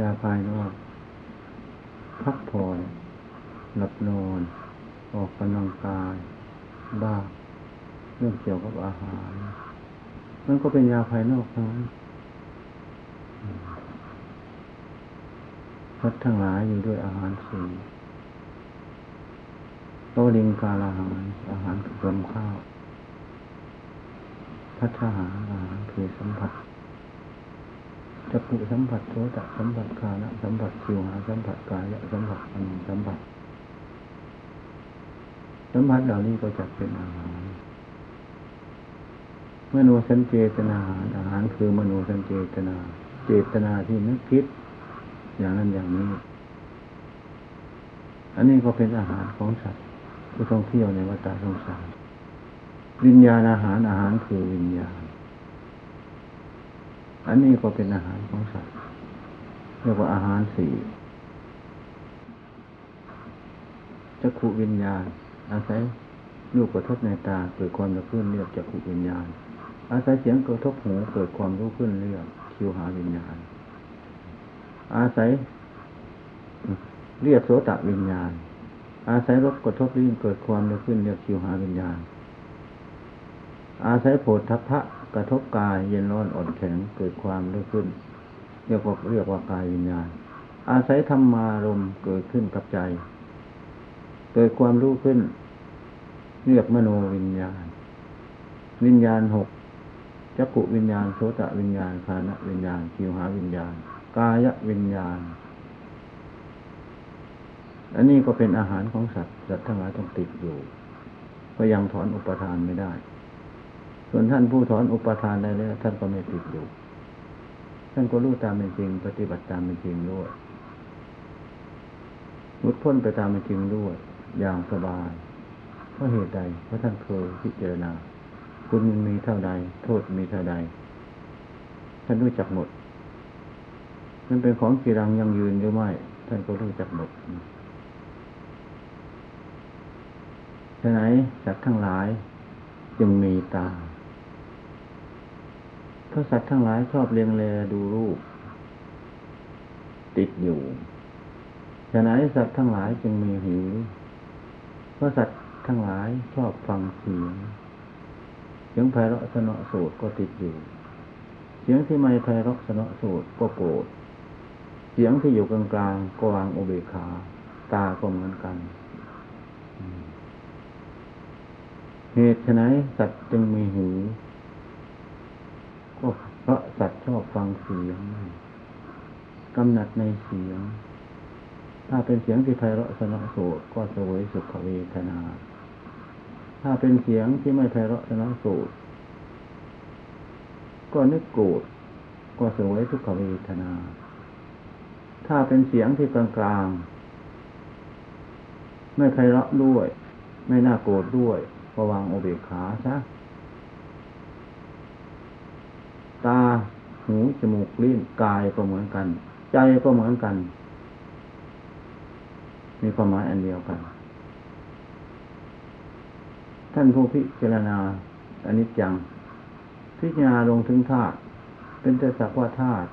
ยาภายนอกพักผ่อน หลับนอน ออกกำลังกาย บ้า เรื่องเกี่ยวกับอาหารนั่นก็เป็นยาภายนอกทั้งนั้นพัดทั้งหลายอยู่ด้วยอาหารสีโตดิงกาลาหาร อาหารคือลมข้าวพัฒหาอาหารคือสัมผัส จักขุสัมผัสโสตสัมผัสคานะสัมผัสชิวหาสัมผัสกายะสัมผัสอันสัมผัสสัมผัสเหล่านี้ก็จะเป็นอาหาร มโนสัญเจตนาอาหารอาหารคือมโนสัญเจตนา เจตนาที่นึกคิด อย่างนั้นอย่างนี้ อันนี้ก็เป็นอาหารของสัตว์ผู้ท่องเที่ยวในวัฏสงสาร วิญญาณอาหารอาหารคือวิญญาณ อันนี้ก็เป็นอาหารของสัตว์เรียกว่าอาหารสี่จักขุวิญญาณ อาศัยรูปกระทบในตาเกิดความรู้ขึ้นเรียกจักขุวิญญาณ อาศัยเสียงกระทบหูเกิดความรู้ขึ้นเรียกคิวหาวิญญาณ อาศัย เรียกโสตวิญญาณ อาศัยรสกระทบลิ้นเกิดความรู้ขึ้นเรียกคิวหาวิญญาณ อาศัยโผฏฐัพพะ กระทบกายเย็นร้อนอ่อนแข็งเกิดความรู้ขึ้น เรียกว่าเรียกว่ากายวิญญาณ อาศัยธรรมารมเกิดขึ้นกับใจ เกิดความรู้ขึ้น เรียกมโนวิญญาณ วิญญาณหกจักขุวิญญาณโสตวิญญาณคานะวิญญาณคิวหาวิญญาณ กายวิญญาณ อันนี้ก็เป็นอาหารของสัตว์สัตว์ทั้งหลายต้องติดอยู่ ก็ยังถอนอุปทานไม่ได้ ส่วนท่านผู้ถอนอุปทานได้แล้ว ท่านก็ไม่ติดอยู่ ท่านก็รู้ตามเป็นจริง ปฏิบัติตามเป็นจริงด้วยมุดพ้นไปตามเป็นจริงด้วย อย่างสบายเพราะเหตุใดเพราะท่านเคยพิจารณา คุณมีเท่าใด โทษมีเท่าใด ท่านรู้จักหมดมันเป็นของกีรังยังยืนหรือไม่ ท่านก็รู้จักหมดฉะไหนสัตว์ทั้งหลายจึงมีตา เพราะสัตว์ทั้งหลายชอบเลียงแลดูรูป ติดอยู่ฉะนั้นสัตว์ทั้งหลายจึงมีหูเพราะสัตว์ทั้งหลายชอบฟังเสียงเสียงไพเราะสนอสูตรก็ติดอยู่ เสียงที่ไม่ไพเราะสนอสูตรก็โกรธเสียงที่อยู่กลางๆก็วางโอเบคา ตาก็เหมือนกัน เหตุฉะนั้นสัตว์จึงมีหู ราะสัตว์ชอบฟังเสียงกำหนัดในเสียง ถ้าเป็นเสียงที่ไพเราะสนอโสดก็สวยสุขเวทนา ถ้าเป็นเสียงที่ไม่ไพเราะสนอโสดก็นึกโกรธก็สวยทุกขเวทนา ถ้าเป็นเสียงที่กลางกลางไม่ไพเราะด้วย ไม่น่าโกรธด้วยระวังโอเบขาซะตา หู จมูก ลิ้น กายก็เหมือนกัน ใจก็เหมือนกัน มีความหมายอันเดียวกัน ท่านผู้พิจารณาอันนี้จัง พิจารณาลงถึงธาตุ เป็นแต่สักว่าธาตุ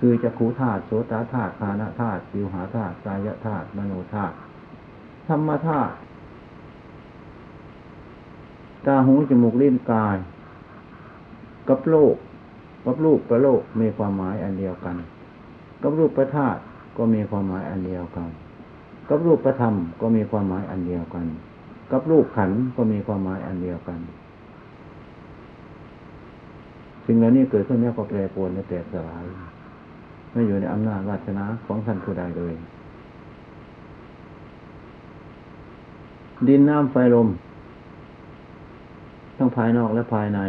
คือจักขูธาตุ โสตธาตุคานาธาตุ สิวหาธาตุ กายธาตุ มโนธาตุ ธรรมธาตุตาหูจมูกลิ้นกาย กับโลก กับรูปประโลกมีความหมายอันเดียวกัน กับรูปประธาตุก็มีความหมายอันเดียวกัน กับรูปประธรรมก็มีความหมายอันเดียวกัน กับรูปขันก็มีความหมายอันเดียวกัน สิ่งเหล่านี้เกิดขึ้นแล้วก็แปรปรวนและแตกสลายไม่อยู่ในอำนาจวาสนาของท่านผู้ใดเลยดินน้ำไฟลม ทั้งภายนอกและภายใน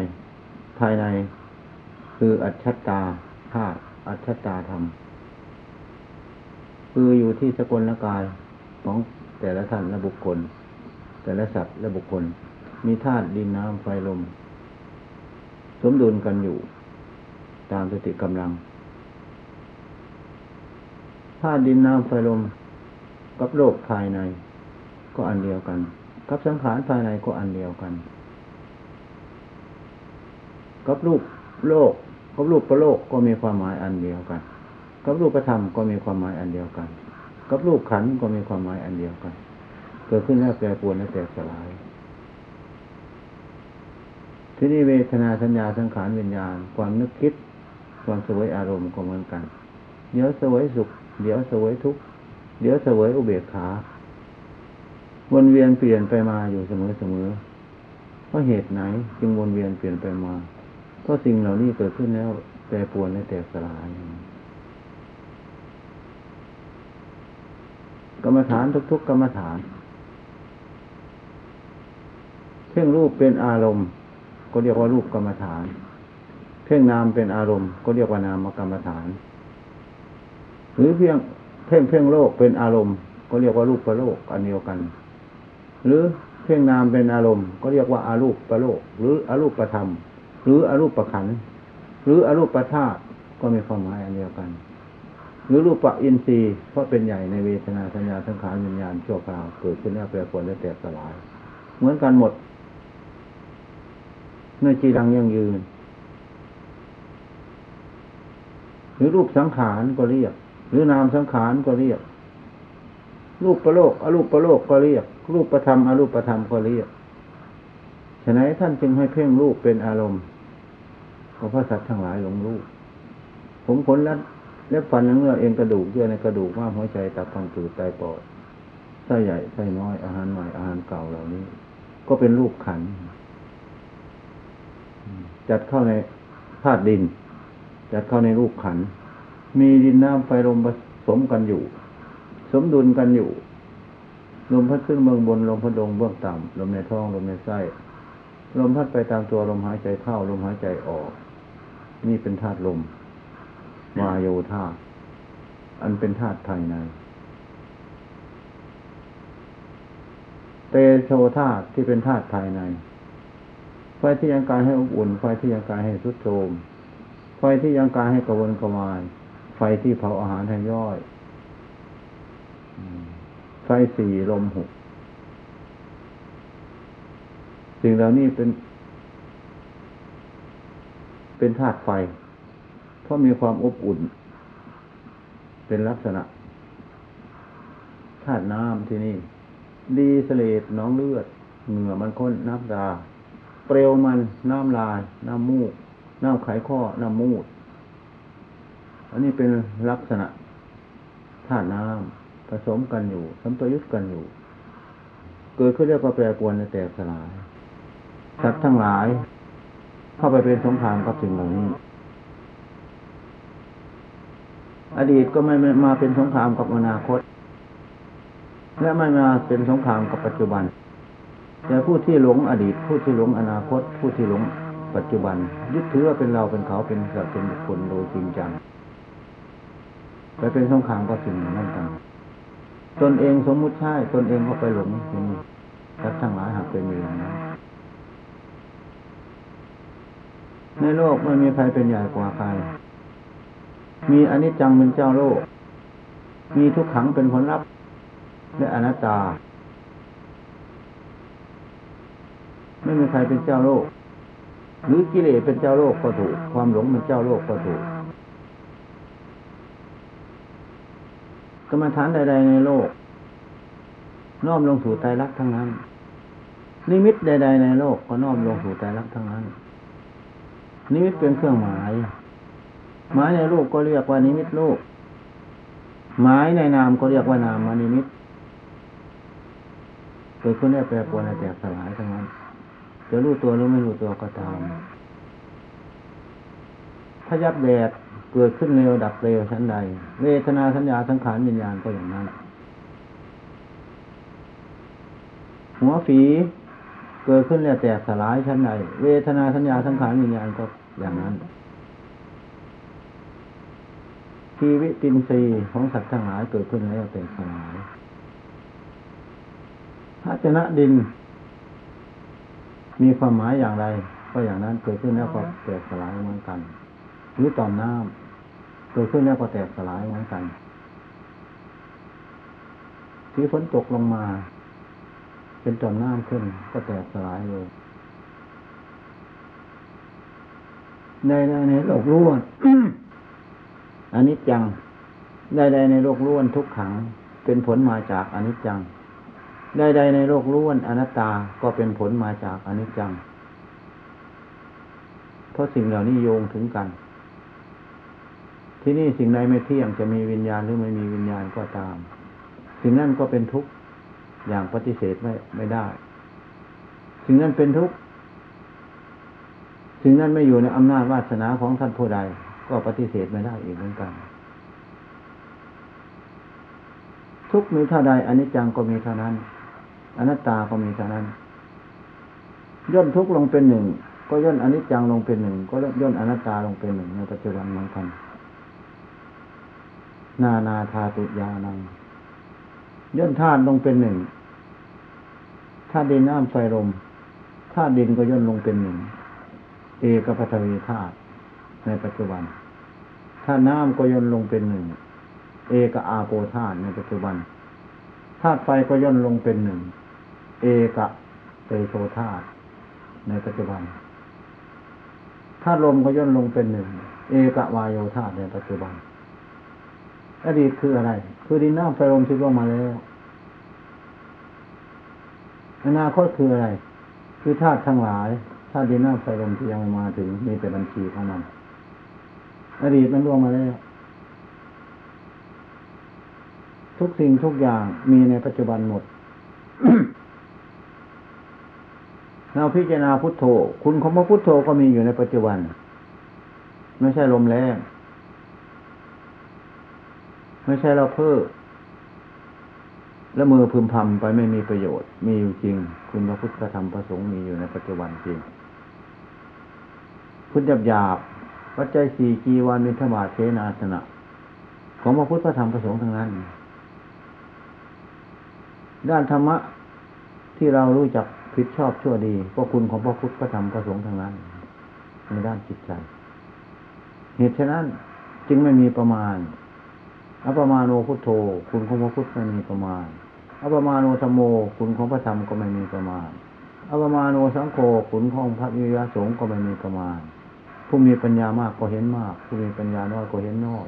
ภายใน คืออัจฉตาธาตุอัจฉตาธรรม คืออยู่ที่สกลกายของแต่ละท่านและบุคคล แต่ละสัตว์และบุคคล มีธาตุดินน้ำไฟลม สมดุลกันอยู่ ตามสติกำลังธาตุดินน้ำไฟลม กับโลกภายใน ก็อันเดียวกัน กับสังขารภายในก็อันเดียวกัน กับรูปโลกกับรูปประโลกก็มีความหมายอันเดียวกัน กับรูปประธรรมก็มีความหมายอันเดียวกัน กับรูปขันก็มีความหมายอันเดียวกัน เกิดขึ้นแล้วแปรปรวนแล้วแตกสลาย ที่นี่เวทนาสัญญาสังขารวิญญาณ ความนึกคิด ความสวยอารมณ์ก็เหมือนกัน เดี๋ยวสวยสุข เดี๋ยวสวยทุกข์ เดี๋ยวสวยอุเบกขาวนเวียนเปลี่ยนไปมาอยู่เสมอเสมอเพราะเหตุไหนจึงวนเวียนเปลี่ยนไปมา เพราะสิ่งเหล่านี้เกิดขึ้นแล้วแปรปวนและแตกสลายกรรมฐานทุก ๆ กรรมฐาน เพ่งรูปเป็นอารมณ์ ก็เรียกว่ารูปกรรมฐาน เพ่งนามเป็นอารมณ์ก็เรียกว่านามกรรมฐาน หรือเพียงเพ่งเพ่งโลกเป็นอารมณ์ ก็เรียกว่ารูปประโลกอันเดียวกัน หรือเพ่งนามเป็นอารมณ์ ก็เรียกว่าอารูปประโลก หรืออารูปประธรรม หรืออารูปประขันหรืออารูปประธาตุก็มีความหมายอันเดียวกัน หรือรูปปะอินทรีย์เพราะเป็นใหญ่ในเวทนาสัญญาสังขารวิญญาณชั่วคราวเกิดขึ้นแล้วแปรปรวนและแตกสลาย เหมือนกันหมดเนื้อจีรังยั่งยืน หรือรูปสังขารก็เรียก หรือนามสังขารก็เรียก รูปประโลกอรูปประโลกก็เรียก รูปประธรรมอรูปประธรรมก็เรียกะนั้นท่านจึงให้เพ่งรูปเป็นอารมณ์ก็พระสัตว์ทั้งหลายหลงรูป ผมขนและเล็บฟันเนื้อเอ็นกระดูกเยื่อในกระดูกม้าหัวใจตับพังผืดไตปอดไส้ใหญ่ไส้น้อยอาหารใหม่อาหารเก่าเหล่านี้ ก็เป็นรูปขัน จัดเข้าในธาตุดิน จัดเข้าในรูปขัน มีดินน้ำไฟลมผสมกันอยู่ สมดุลกันอยู่ ลมพัดขึ้นเมืองบนลมพัดลงเบื้องต่ำลมในท้องลมในไส้ ลมพัดไปตามตัวลมหายใจเข้า ลมหายใจออก นี่เป็นธาตุลมวายโยธาอันเป็นธาตุภายใน เตโชธาตุที่เป็นธาตุภายใน ไฟที่ยังกายให้อบอุ่น ไฟที่ยังกายให้สุดโทมไฟที่ยังกายให้กระวนกระวาย ไฟที่เผาอาหารให้ย่อย ไฟสี่ลมหก สิ่งเหล่านี้เป็น เป็นธาตุไฟ เพราะมีความอบอุ่น เป็นลักษณะธาตุน้ำที่นี่ ดีสเลดน้องเลือด เหงื่อมันข้นน้ำตาเปลวมันน้ำลาย น้ำมูก น้ำไขข้อ น้ำมูด อันนี้เป็นลักษณะธาตุน้ำผสมกันอยู่สัมปยุตกันอยู่ เกิดขึ้นเรียกว่าแปรปวนในแตกสลาย สัตว์ทั้งหลาย เข้าไปเป็นสงครามกับสิ่งเหล่านี้ อดีตก็ไม่มาเป็นสงครามกับอนาคต และไม่มาเป็นสงครามกับปัจจุบัน แต่ผู้ที่หลงอดีต ผู้ที่หลงอนาคต ผู้ที่หลงปัจจุบัน ยึดถือว่าเป็นเราเป็นเขาเป็นสัตว์เป็นบุคคลโดยจริงจังไปเป็นสงครามก็สิ่งนั้นกันตนเองสมมุติใช่ตนเองก็ไปหลงอย่างนี้ทั้งหลายหากเป็นอย่างนั้น ในโลกไม่มีใครเป็นใหญ่กว่าใคร มีอนิจจังเป็นเจ้าโลก มีทุกขังเป็นผลลัพธ์และอนัตตา ไม่มีใครเป็นเจ้าโลก หรือกิเลสเป็นเจ้าโลกก็ถูก ความหลงเป็นเจ้าโลกก็ถูกกรรมฐานใด ๆ ในโลก น้อมลงสู่ใจรักทั้งนั้น นิมิตใด ๆ ในโลกก็น้อมลงสู่ใจรักทั้งนั้น นิมิตเป็นเครื่องหมาย หมายในรูปก็เรียกว่านิมิตรูป หมายในนามก็เรียกว่านามานิมิตเกิดขึ้นได้แปรปรวนแตกสลายทั้งนั้นจะรู้ตัวหรือไม่รู้ตัวก็ตามพยับแดดเกิดขึ้นเร็วดับเร็วชั้นใด เวทนาสัญญาสังขารวิญญาณก็อย่างนั้น หัวฝีเกิดขึ้นแล้วแตกสลายชั้นใด เวทนาสัญญาสังขารวิญญาณก็ อย่างนั้น ชีวิตินทรีย์ของสัตว์ทั้งหลายเกิดขึ้นแล้วแตกสลายภาชนะดิน มีความหมายอย่างไร ก็อย่างนั้นเกิดขึ้นแล้วก็แตกสลายเหมือนกัน หรือตอมน้ำเกิดขึ้นแล้วก็แตกสลายเหมือนกันที่ฝนตกลงมา เป็นตอมน้ำขึ้นก็แตกสลายเลย น ในในในโลกล้วนอันนี้จังใดๆในโลกล้วนทุกขัง เป็นผลมาจากอนิจจังใดๆในโลกล้วนอนัตตาก็เป็นผลมาจากอนิจจัง เพราะสิ่งเหล่านี้โยงถึงกัน ที่นี่สิ่งใดไม่เที่ยงจะมีวิญญาณหรือไม่มีวิญญาณก็ตาม สิ่งนั้นก็เป็นทุกข์อย่างปฏิเสธไม่ไม่ได้ สิ่งนั้นเป็นทุกข์ สิ่งนั้นไม่อยู่ในอำนาจวาสนาของท่านผู้ใด ก็ปฏิเสธไม่ได้อีกเหมือนกัน ทุกมีเท่าใดอนิจจังก็มีเท่านั้นอนัตตาก็มีเท่านั้น ย่นทุกลงเป็นหนึ่งก็ย่นอนิจจังลงเป็นหนึ่งก็ย่นอนัตตาลงเป็นหนึ่งในปัจจุบันเหมือนกันนานาธาตุยานังย่นธาตุลงเป็นหนึ่งธาตุดินน้ำไฟลมธาตุดินก็ย่นลงเป็นหนึ่ง เอกพัทวีธาตุในปัจจุบันธาตุน้ำก็ย่นลงเป็นหนึ่ง เอกอาโปธาตุในปัจจุบันธาตุไฟก็ย่นลงเป็นหนึ่ง เอกเตโชธาตุในปัจจุบันธาตุลมก็ย่นลงเป็นหนึ่ง เอกวายโยธาตุในปัจจุบัน อดีตคืออะไร คือดินน้ำไฟลมที่ล่วงมาแล้ว อนาคตคืออะไร คือธาตุทั้งหลาย ธาดินน้ำไฟลมที่ยังไม่มาถึงมีแต่บัญชีของมันอดีตมันล่วงมาแล้วทุกสิ่งทุกอย่างมีในปัจจุบันหมด เราพิจารณาพุทโธ คุณของพระพุทโธก็มีอยู่ในปัจจุบัน ไม่ใช่ลมแรงไม่ใช่เราเพ้อแล้วมือพึมพำไปไม่มีประโยชน์ มีอยู่จริง คุณพระพุทธธรรมพระสงฆ์มีอยู่ในปัจจุบันจริง คุณหยาบหยาบปัจจัยสี่กีวานมิธบาทเทนาสนะ ของพระพุทธธรรมพระสงฆ์ทั้งนั้น ด้านธรรมะที่เรารู้จักผิดชอบชั่วดีก็คุณของพระพุทธพระธรรมพระสงฆ์ทั้งนั้น ในด้านจิตใจ เหตุฉะนั้นจึงไม่มีประมาณอัปมาโนพุทโธ คุณของพระพุทธไม่มีประมาณอัปมาโนธรรมโม คุณของพระธรรมก็ไม่มีประมาณอัปมาโนสังโฆคุณของพระวิยาสงฆ์ก็ไม่มีประมาณ ผู้มีปัญญามากก็เห็นมาก ผู้มีปัญญาน้อยก็เห็นน้อย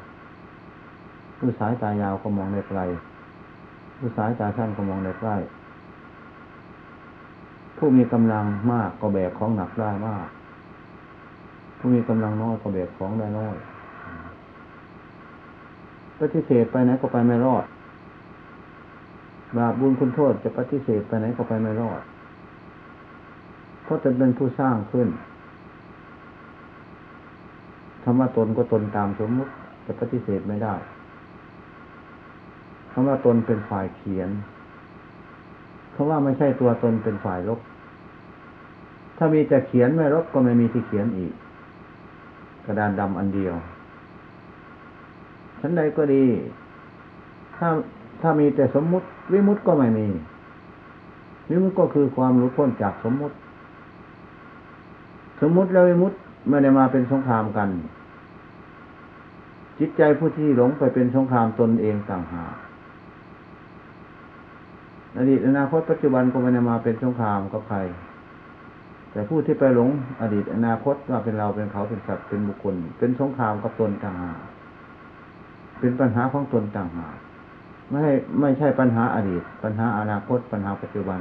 ผู้สายตายาวก็มองได้ไกลผู้สายตาสั้นก็มองได้ใกล้ผู้มีกำลังมากก็แบกของหนักได้มาก ผู้มีกำลังน้อยก็แบกของได้น้อยปฏิเสธไปไหนก็ไปไม่รอดบาปบุญคุณโทษจะปฏิเสธไปไหนก็ไปไม่รอด เพราะตนเป็นผู้สร้างขึ้น คำว่าตนก็ตนตามสมมุติจะปฏิเสธไม่ได้คำว่าตนเป็นฝ่ายเขียนคำว่าไม่ใช่ตัวตนเป็นฝ่ายลบ ถ้ามีแต่เขียนไม่ลบก็ไม่มีที่เขียนอีก กระดานดำอันเดียวชั้นใดก็ดี ถ้าถ้ามีแต่สมมุติ วิมุติก็ไม่มี วิมุติก็คือความรู้พ้นจากสมมุติ สมมุติแล้ววิมุตติ ไม่ได้มาเป็นสงครามกัน จิตใจผู้ที่หลงไปเป็นสงครามตนเองต่างหากอดีตอนาคตปัจจุบันก็ไม่ได้มาเป็นสงครามกับใคร แต่ผู้ที่ไปหลงอดีตอนาคตว่าเป็นเราเป็นเขาเป็นสัตว์เป็นบุคคล เป็นสงครามกับตนต่างหากเป็นปัญหาของตนต่างหากไม่ใช่ไม่ใช่ปัญหาอดีต ปัญหาอนาคต ปัญหาปัจจุบัน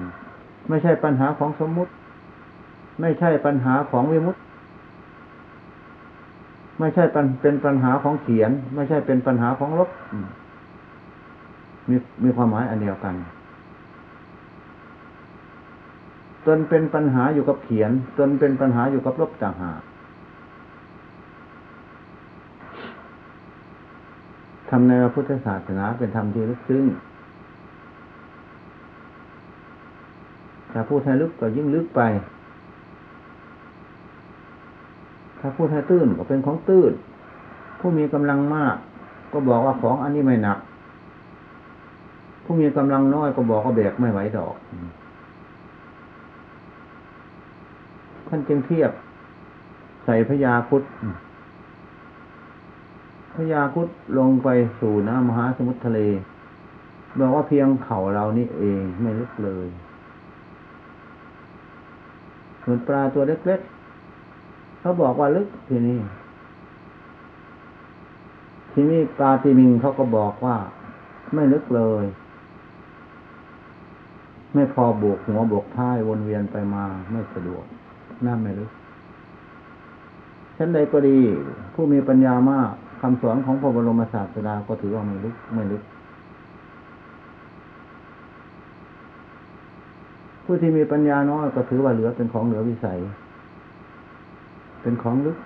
ไม่ใช่ปัญหาของสมมุติ ไม่ใช่ปัญหาของวิมุตติ ไม่ใช่เป็นปัญหาของเขียน ไม่ใช่เป็นปัญหาของลบมีมีความหมายอันเดียวกัน ตนเป็นปัญหาอยู่กับเขียน ตนเป็นปัญหาอยู่กับลบต่างหากธรรมในพระพุทธศาสนาเป็นธรรมที่ลึกซึ้งถ้าพูดให้ลึกก็ยิ่งลึกไป ถ้าพูดให้ตื้นก็เป็นของตื้น ผู้มีกำลังมาก ก็บอกว่าของอันนี้ไม่หนัก ผู้มีกำลังน้อยก็บอกว่าแบกไม่ไหวดอกท่านจึงเทียบใส่พยาพุทธพญาคุดลงไปสู่น้ำมหาสมุทรทะเลบอกว่าเพียงเข่าเรานี่เองไม่ลึกเลยเหมือนปลาตัวเล็กๆ เขาบอกว่าลึกทีนี้ทีนี้ปาติมิงเขาก็บอกว่า ไม่ลึกเลย ไม่พอบวกหัวบวกท้ายวนเวียนไปมาไม่สะดวกน่าไม่ลึกฉันใดก็ดี ผู้มีปัญญามากคำสอนของพระบรมศาสดาก็ถือว่าไม่ลึกไม่ลึก ผู้ที่มีปัญญาน้อยก็ถือว่าเหลือเป็นของเหลือวิสัย เป็นของลึก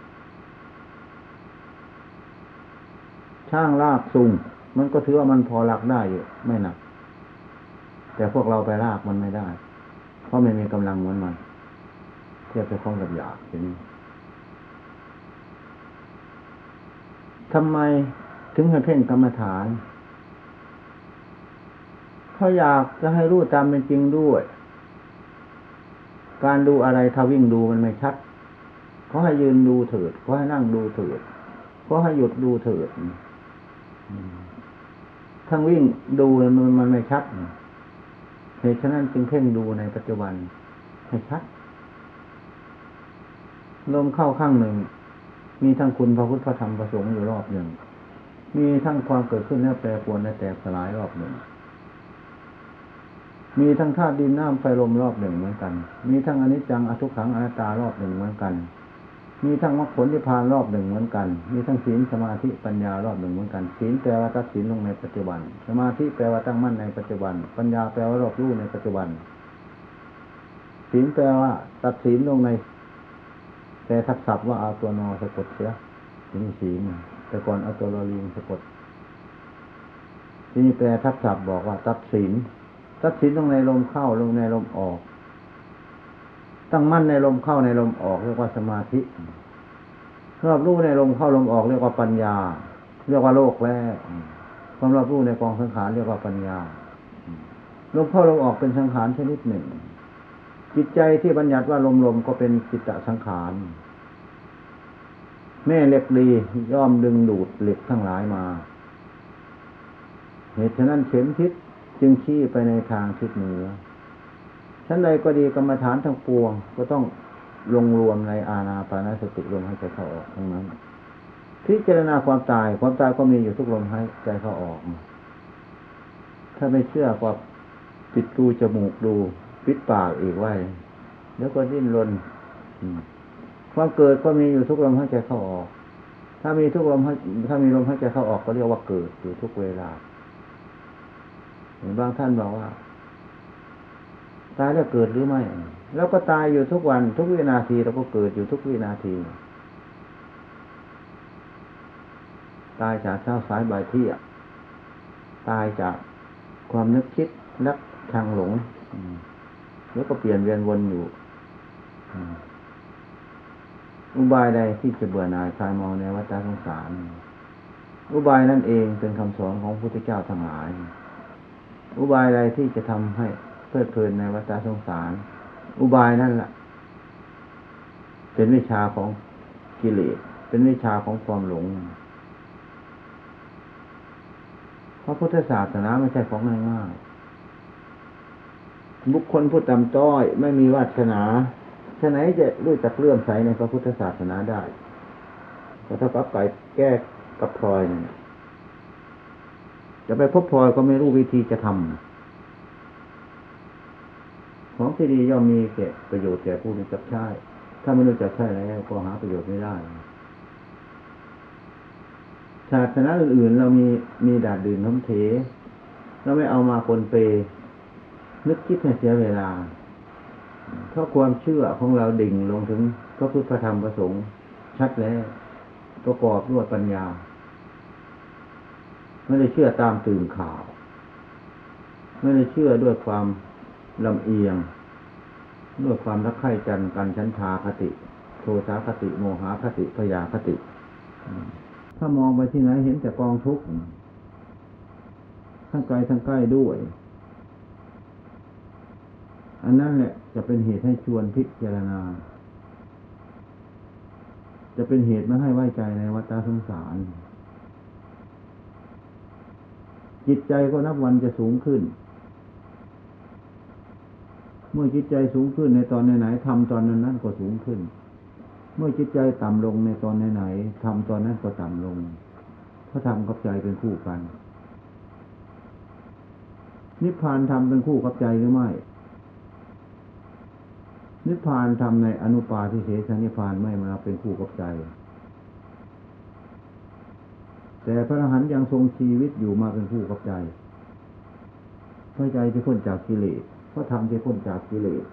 ช่างลากซุงมันก็ถือว่ามันพอลากได้อยู่ไม่หนัก แต่พวกเราไปลากมันไม่ได้ เพราะไม่มีกำลังเหมือนมันเทียบกับของกับหยาบอย่างนี้ทำไมถึงให้เพ่งกรรมฐานเขาอยากจะให้รู้ตามเป็นจริงด้วย การดูอะไรถ้าวิ่งดูมันไม่ชัด เขาให้ยืนดูเถิดเขาให้นั่งดูเถิดเขาให้หยุดดูเถิดทั้งวิ่งดูมันมันไม่ชัดเหตุฉะนั้นจึงเพ่งดูในปัจจุบันให้ชัด ลมเข้าข้างหนึ่ง มีทั้งคุณพระพุทธพระธรรมพระสงฆ์อยู่รอบหนึ่ง มีทั้งความเกิดขึ้นและแปรปรวนและแตกสลายรอบหนึ่ง มีทั้งธาตุดินน้ำไฟลมรอบหนึ่งเหมือนกัน มีทั้งอนิจจังอทุกขังอนัตตารอบหนึ่งเหมือนกัน มีทั้งมรรคผลนิพพานรอบหนึ่งเหมือนกัน มีทั้งศีลสมาธิปัญญารอบหนึ่งเหมือนกัน ศีลแปลว่าตัดศีลลงในปัจจุบัน สมาธิแปลว่าตั้งมั่นในปัจจุบัน ปัญญาแปลว่ารอบรู้ในปัจจุบัน ศีลแปลว่าตัดศีลลงใน แต่ทักศัพท์ว่าเอาตัวนอสะกดเสียทีนี้ศีลแต่ก่อนเอาตัวลอลิงสะกด ทีนี้แปลทักศัพท์บอกว่าตัดศีลตัดศีลลงในลมเข้าลงในลมออก ตั้งมั่นในลมเข้าในลมออกเรียกว่าสมาธิรอบรู้ในลมเข้าลมออกเรียกว่าปัญญา เรียกว่าโลกแรกความรอบรู้ในกองสังขารเรียกว่าปัญญาลมเข้าลมออกเป็นสังขารชนิดหนึ่ง จิตใจที่บัญญัติว่าลมๆก็เป็นจิตตสังขารแม่เหล็กดีย่อมดึงดูดเหล็กทั้งหลายมาเหตุฉะนั้นเข็มทิศจึงชี้ไปในทางทิศเหนือ ชั้นใดก็ดีกรรมฐานทั้งปวง ก็ต้องลงรวมในอาณาปานสติลมให้ใจเข้าออกทั้งนั้นพิจารณาความตายความตายก็มีอยู่ทุกลมให้ใจเข้าออก ถ้าไม่เชื่อก็ปิดตูจมูกดูปิดปากอีกไว้แล้วก็ดิ้นรนความเกิดก็มีอยู่ทุกลมหายใจเข้าออก ถ้ามีทุกลมถ้ามีลมหายใจเข้าออกก็เรียกว่าเกิดอยู่ทุกเวลาเห็นบางท่านบอกว่า ตายแล้วเกิดหรือไม่ แล้วก็ตายอยู่ทุกวันทุกวินาทีเราก็เกิดอยู่ทุกวินาที ตายจากเช้าสายบ่ายเที่ยตายจากความนึกคิดและทางหลงแล้วก็เปลี่ยนเวียนวนอยู่อุบายใดที่จะเบื่อหน่ายคลายมองในวัฏสงสาร อุบายนั่นเองเป็นคำสอนของพระพุทธเจ้าทั้งหลาย อุบายใดที่จะทำให้ เพลิดเพลินในวัฏสงสาร อุบายนั่นแหละเป็นวิชาของกิเลสเป็นวิชาของความหลงเพราะพุทธศาสนาไม่ใช่ของง่ายๆบุคคลผู้ต่ำต้อยไม่มีวาสนาฉะไหนจะรู้จักเลื่อมใสในพระพุทธศาสนาได้ก็เท่ากับไก่แก้กับพลอยนี่จะไปพบพลอยก็ไม่รู้วิธีจะทำ ของที่ดีย่อมมีแก่ประโยชน์แก่ผู้รู้จักใช้ ถ้าไม่รู้จักใช้แล้วก็หาประโยชน์ไม่ได้ศาสนาอื่นๆ เรามีมีดาดดื่นน้ำเทเราไม่เอามาคนเป นึกคิดให้เสียเวลาเพราะความเชื่อของเราดิ่งลงถึงพระพุทธธรรมประสงค์ชัดแล้วประกอบด้วยปัญญา ไม่ได้เชื่อตามตื่นข่าว ไม่ได้เชื่อด้วยความ ลำเอียงด้วยความรักใคร่จันกันชั้นชาคติ โทสาคติ โมหคติพยาคติ ถ้ามองไปที่ไหนเห็นแต่กองทุกข์ทั้งไกลทั้งใกล้ด้วย อันนั้นแหละจะเป็นเหตุให้ชวนพิจารณา จะเป็นเหตุไม่ให้ไว้ใจในวัฏสงสาร จิตใจก็นับวันจะสูงขึ้น เมื่อจิตใจสูงขึ้นในตอนไหนๆทำตอนนั้นนั้นก็สูงขึ้น เมื่อจิตใจต่ำลงในตอนไหนๆทำตอนนั้นก็ต่ำลงเพราะทำกับใจเป็นคู่กัน นิพพานทำเป็นคู่กับใจหรือไม่ นิพพานทำในอนุปาทิเสสนิพพานไม่มาเป็นคู่กับใจ แต่พระอรหันต์ยังทรงชีวิตอยู่มาเป็นคู่กับใจเพราะใจที่พ้นจากกิเลส พราะทำที่พ้นจากกิเลส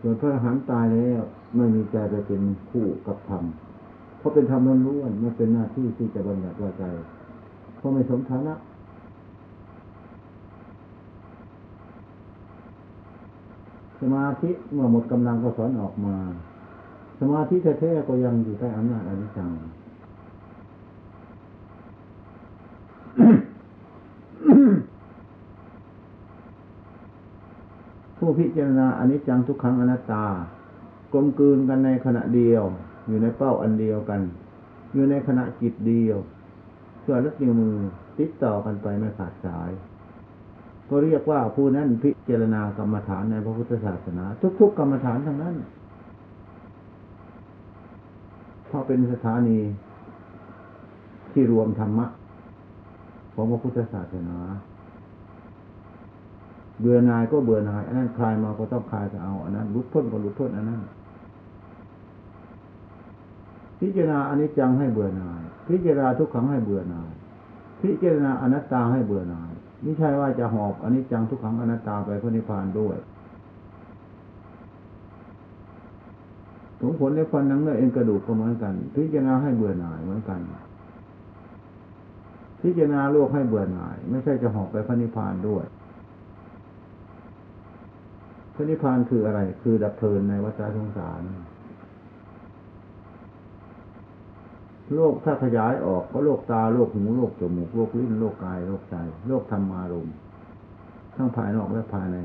ส่วนพระอรหันต์ตายแล้วไม่มีใจไปเป็นคู่กับธรรมเพราะเป็นธรรมล้วนๆไม่เป็นหน้าที่ที่จะบัญญัติว่าใจเพราะไม่สมฐานะสมาธิเมื่อหมดกำลังก็สอนออกมา สมาธิแท้ๆก็ยังอยู่ใต้อำนาจอนิจจัง ผู้พิจารณาอนิจจังทุกขังอนัตตากลมกลืนกันในขณะเดียว อยู่ในเป้าอันเดียวกัน อยู่ในขณะจิตเดียวเพื่อลักนิ้วมือติดต่อกันไปไม่ขาดสาย ก็เรียกว่าผู้นั้นพิจารณากรรมฐานในพระพุทธศาสนา ทุก ๆ กรรมฐานทั้งนั้นเพราะเป็นสถานีที่รวมธรรมะของพระพุทธศาสนา เบื่อหน่ายก็เบื่อหน่ายอันนั้นคลายมาก็ต้องคลายก็เอาอันนั้นรุดพ้นก็รุดพ้นอันนั้นพิจารณาอนิจจังให้เบื่อหน่าย พิจารณาทุกขังให้เบื่อหน่าย พิจารณาอนัตตาให้เบื่อหน่ายไม่ใช่ว่าจะหอบอนิจจังทุกขังอนัตตาไปพระนิพพานด้วยสมผลในฟันนังเนื้อเอ็นกระดูกก็เหมือนกัน พิจารณาให้เบื่อหน่ายเหมือนกัน พิจารณาโลกให้เบื่อหน่าย ไม่ใช่จะหอบไปพระนิพพานด้วย พระนิพพานคืออะไร คือดับเพลินในวัฏสงสาร โลกถ้าขยายออกก็โลกตาโลกหูโลกจมูกโลกลิ้นโลกกายโลกใจโลกธรรมารมณ์ทั้งภายนอกและภายใน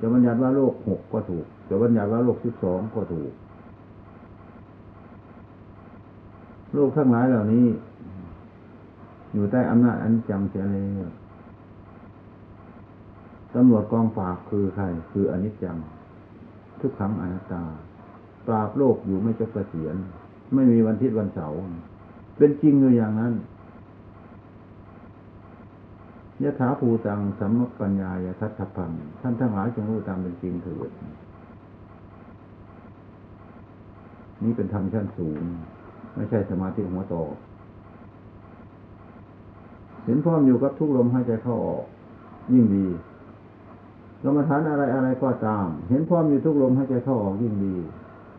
จะบัญญัติว่าโลกหกก็ถูก จะบัญญัติว่าโลกสิบสองก็ถูก โลกทั้งหลายเหล่านี้ อยู่ใต้อำนาจอันจังเสียเลย ตำรวจกองปราบคือใคร คืออนิจจัง ทุกครั้งอนัตตา ปราบโลกอยู่ไม่จะเกษียณ ไม่มีวันทิศวันเสาร์ เป็นจริงอยู่อย่างนั้นยะถาภูตังสัมมปัญญายทัตถพังท่านทั้งหลายจงรู้ตามเป็นจริงเถิด นี่เป็นธรรมชั้นสูง ไม่ใช่สมาธิหัวต่อเห็นพร้อมอยู่กับทุกลมหายใจเข้าออก ยิ่งดี กรรมฐานอะไรอะไรก็ตาม เห็นพร้อมอยู่ทุกลมใหายใจเข้าออกยิ่งดี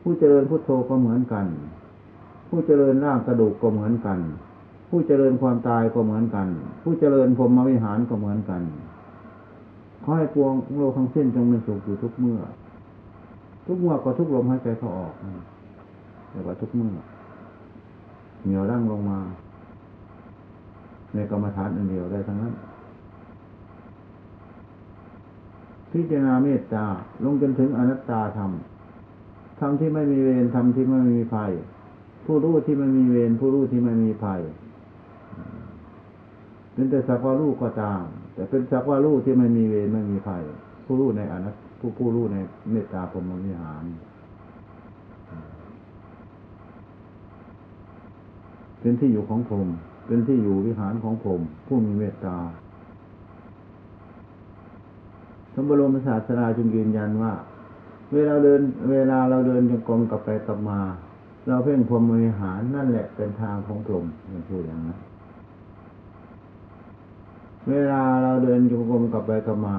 ผู้เจริญพุทโธก็เหมือนกัน ผู้เจริญร่างกระดูกก็เหมือนกัน ผู้เจริญความตายก็เหมือนกัน ผู้เจริญพรมวิหารก็เหมือนกันขอให้ปวงโลกทั้งสิ้นจงเป็นสุขอยู่ทุกเมื่อ ทุกเมื่อก็ทุกลมหายใจเข้าออกแต่ว่าทุกเมื่อเหนียวร่างลงมา ในกรรมฐานอันเดียวได้ทั้งนั้น พิจารณาเมตตาลงจนถึงอนัตตาธรรมธรรมที่ไม่มีเวรธรรมที่ไม่มีภัย ผู้รู้ที่ไม่มีเวรผู้รู้ที่ไม่มีภัยเป็นแต่สักว่ารู้ก็ตาม แต่เป็นสักว่ารู้ที่ไม่มีเวรไม่มีภัย ผู้รู้ในอนัตผู้ผู้รู้ในเมตตาพรหมวิหารเป็นที่อยู่ของพรหมเป็นที่อยู่วิหารของพรหมผู้มีเมตตา พระบรมศาสดาจึงยืนยันว่า เวลาเดิน เวลาเราเดินจงกรมกลับไปกลับมา เราเพ่งพรหมวิหารนั่นแหละเป็นทางของพรหมอย่างพูดอย่างนั้นเวลาเราเดินจงกรมกลับไปกลับมา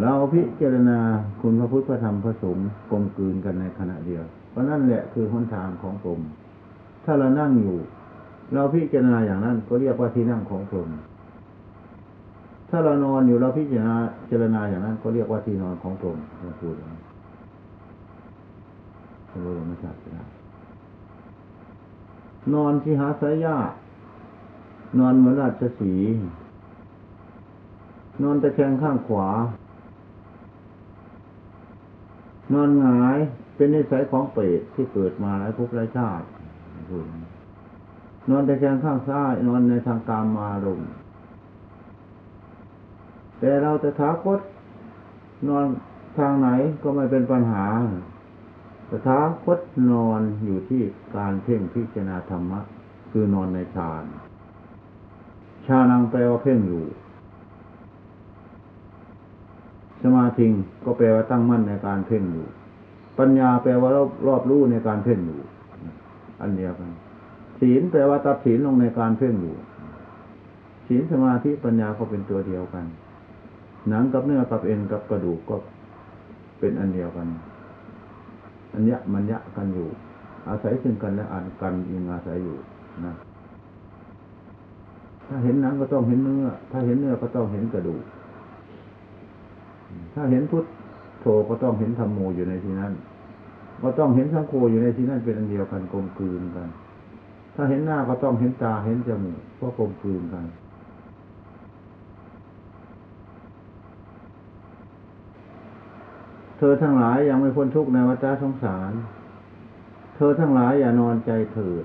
เราพิจารณาคุณพระพุทธพระธรรมพระสงฆ์กลมกลืนกันในขณะเดียว เพราะนั่นแหละคือหนทางของพรหมถ้าเรานั่งอยู่ เราพิจารณาอย่างนั้นก็เรียกว่าที่นั่งของพรหม ถ้าเรานอนอยู่เราพิจารณาเจรณาอย่างนั้น ก็เรียกว่าที่นอนของพรหมเราพูดอย่างนั้นพระบรมศาสดานอนที่หาสายญาตนอนเหมือนราชสี นอนตะแคงข้างขวา นอนหงายเป็นนิสัยของเปรตที่เกิดมาหลายภพหลายชาตินอนตะแคงข้างซ้าย นอนในทางกามมารม แต่เราจะถาคตนอนทางไหนก็ไม่เป็นปัญหาตถาคตนอนอยู่ที่การเพ่งพิจารณาธรรมะ คือนอนในฌาน ชานังแปลว่าเพ่งอยู่ สมาธิก็แปลว่าตั้งมั่นในการเพ่งอยู่ ปัญญาแปลว่ารอบรอบรู้ในการเพ่งอยู่ อันเดียวกัน ศีลแปลว่าตัดศีลลงในการเพ่งอยู่ ศีลสมาธิปัญญาก็เป็นตัวเดียวกัน หนังกับเนื้อกับเอ็นกับกระดูกก็เป็นอันเดียวกัน อันยะมันยะกันอยู่ อาศัยซึ่งกันและอันกันยิงอาศัยอยู่นะถ้าเห็นหนังก็ต้องเห็นเนื้อ ถ้าเห็นเนื้อก็ต้องเห็นกระดูก ถ้าเห็นพุทธโธก็ต้องเห็นธรรมโมอยู่ในที่นั้น ก็ต้องเห็นสังโฆอยู่ในที่นั้นเป็นอันเดียวกันกลมกลืนกัน ถ้าเห็นหน้าก็ต้องเห็นตาเห็นจมูกก็กลมกลืนกัน เธอทั้งหลายยังไม่พ้นทุกข์ในวัฏสงสาร เธอทั้งหลายอย่านอนใจเถิด